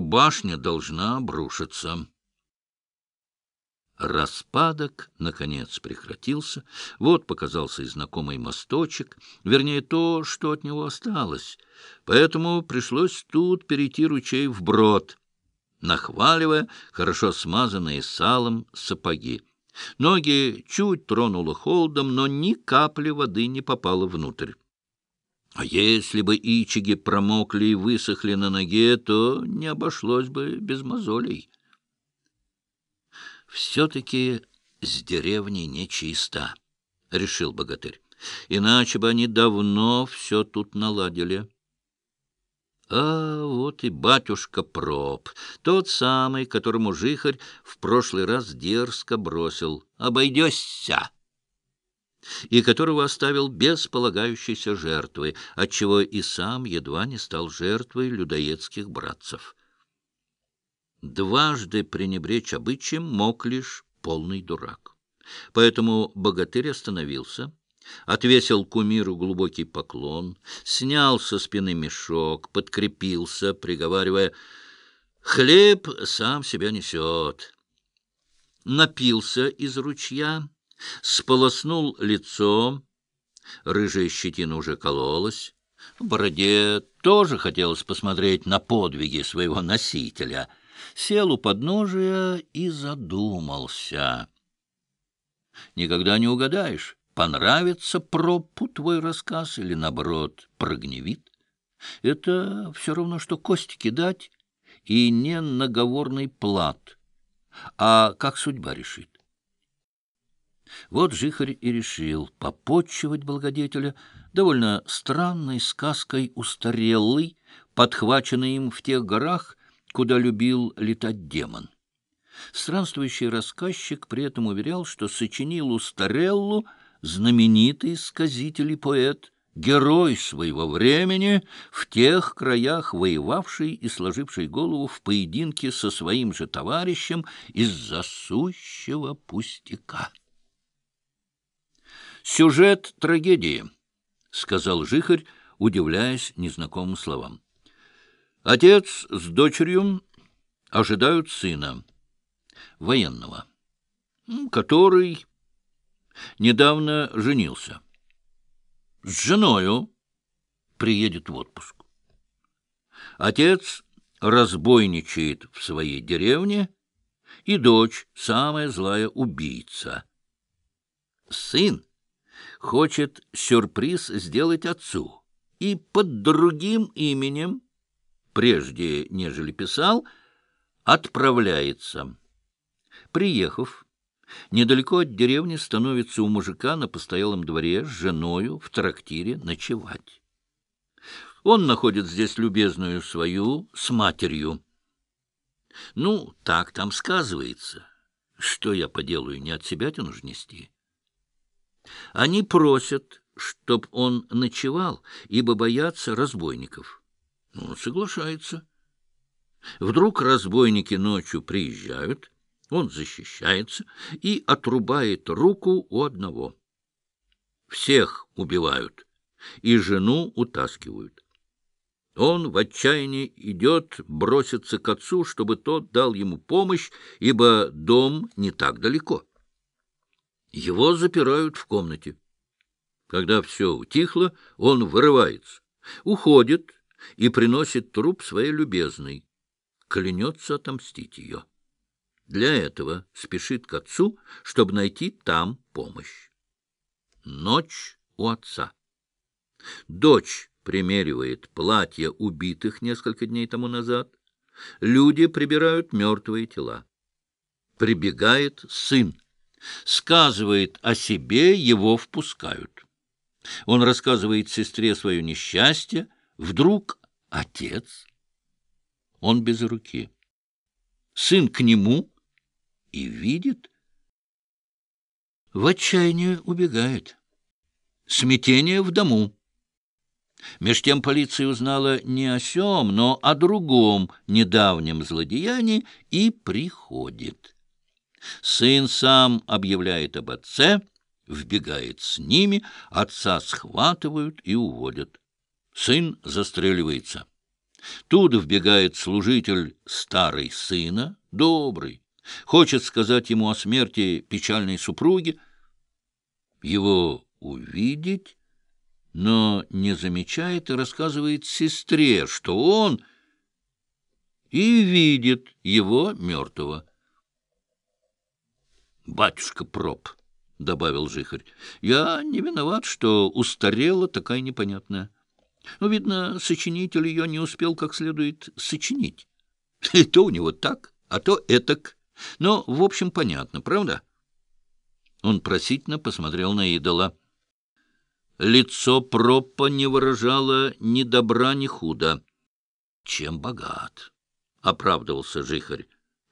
башня должна обрушиться. Распадок, наконец, прекратился. Вот показался и знакомый мосточек, вернее, то, что от него осталось. Поэтому пришлось тут перейти ручей вброд, нахваливая хорошо смазанные салом сапоги. Ноги чуть тронуло холодом, но ни капли воды не попало внутрь. А если бы ичиги промокли и высохли на ноге, то не обошлось бы без мозолей. Все-таки с деревней нечисто, — решил богатырь. Иначе бы они давно все тут наладили. А вот и батюшка Проб, тот самый, которому жихарь в прошлый раз дерзко бросил. Обойдешься! И которого оставил без полагающейся жертвы, отчего и сам едва не стал жертвой людоедских братцев. Дважды пренебречь обычаем мог лишь полный дурак. Поэтому богатырь остановился, отвесил кумиру глубокий поклон, снял со спины мешок, подкрепился, приговаривая «Хлеб сам себя несет». Напился из ручья, сполоснул лицо, рыжая щетина уже кололась, бороде тоже хотелось посмотреть на подвиги своего носителя — сел у подножия и задумался. Никогда не угадаешь, понравится пропу твой рассказ или, наоборот, прогневит. Это все равно, что кости кидать и не наговорный плат, а как судьба решит. Вот Жихарь и решил попотчевать благодетеля довольно странной сказкой устарелой, подхваченной им в тех горах, куда любил летать демон. Странствующий рассказчик при этом уверял, что сочинил Устареллу знаменитый сказитель и поэт, герой своего времени, в тех краях воевавший и сложивший голову в поединке со своим же товарищем из-за пустяка. «Сюжет трагедии», — сказал Жихарь, удивляясь незнакомым словам. Отец с дочерью ожидают сына, военного, который недавно женился. С женою приедет в отпуск. Отец разбойничает в своей деревне, и дочь — самая злая убийца. Сын хочет сюрприз сделать отцу и под другим именем прежде, нежели писал, отправляется. Приехав, недалеко от деревни становится у мужика на постоялом дворе с женою в трактире ночевать. Он находит здесь любезную свою с матерью. Ну, так там сказывается. Что я поделаю, не от себя тяну нести. Они просят, чтоб он ночевал, ибо боятся разбойников. Он соглашается. Вдруг разбойники ночью приезжают, он защищается и отрубает руку у одного. Всех убивают и жену утаскивают. Он в отчаянии идет броситься к отцу, чтобы тот дал ему помощь, ибо дом не так далеко. Его запирают в комнате. Когда все утихло, он вырывается, уходит и приносит труп своей любезной, клянется отомстить ее. Для этого спешит к отцу, чтобы найти там помощь. Ночь у отца. Дочь примеривает платья убитых несколько дней тому назад. Люди прибирают мертвые тела. Прибегает сын. Сказывает о себе, его впускают. Он рассказывает сестре свое несчастье, Вдруг отец, он без руки, сын к нему и видит, в отчаянии убегает. Смятение в дому. Меж тем полиция узнала не о сем, но о другом недавнем злодеянии и приходит. Сын сам объявляет об отце, вбегает с ними, отца схватывают и уводят. Сын застреливается. Тут вбегает служитель старый сына, добрый, хочет сказать ему о смерти печальной супруги, его увидеть, но не замечает и рассказывает сестре, что он и видит его мертвого. «Батюшка проб», — добавил Жихарь, — «я не виноват, что устарела такая непонятная. Ну, видно, сочинитель ее не успел как следует сочинить. И то у него так, а то этак. Но, в общем, понятно, правда?» Он просительно посмотрел на идола. Лицо Проппа не выражало ни добра, ни худа. «Чем богат?» — оправдывался Жихарь.